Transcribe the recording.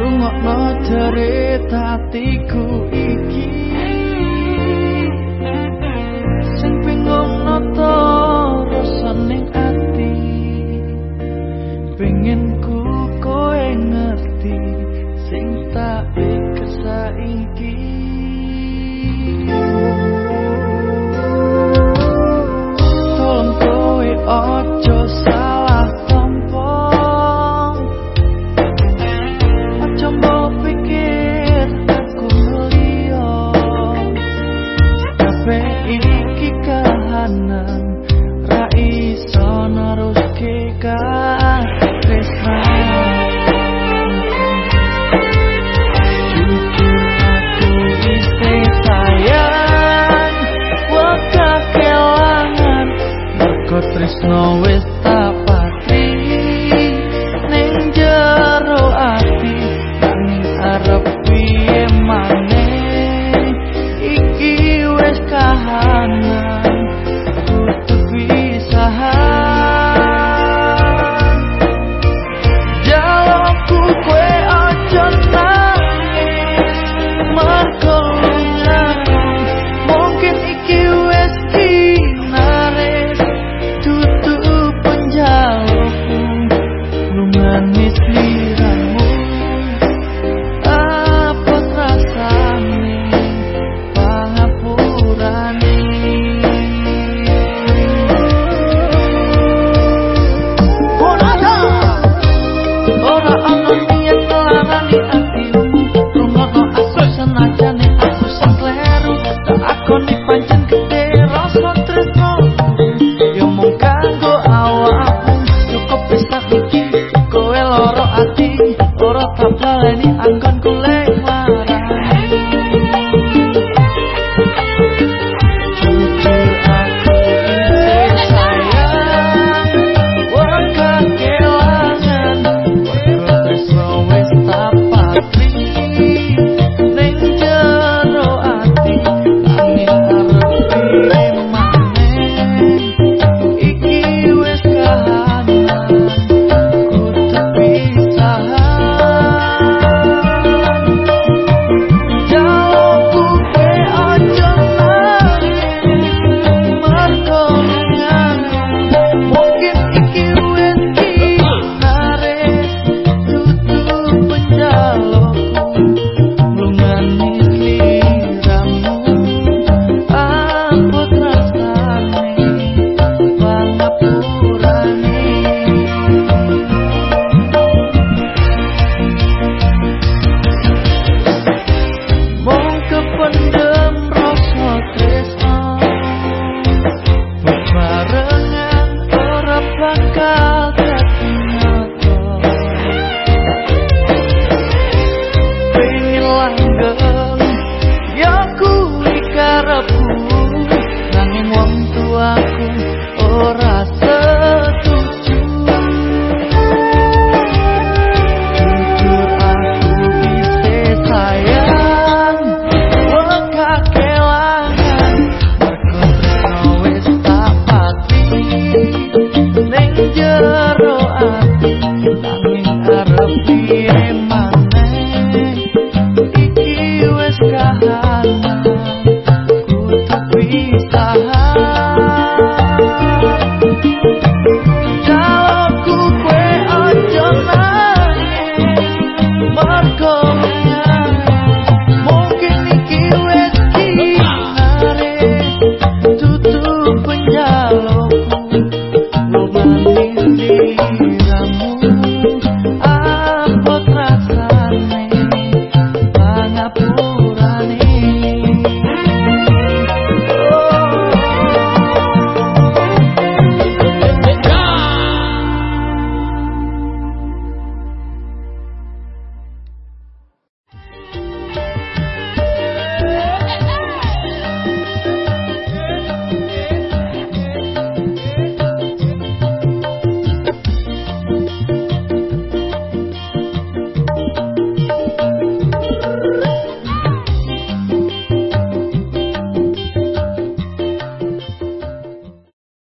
Rungokno cerita tiku snow is loro taplane angkon kulek yang ku harapku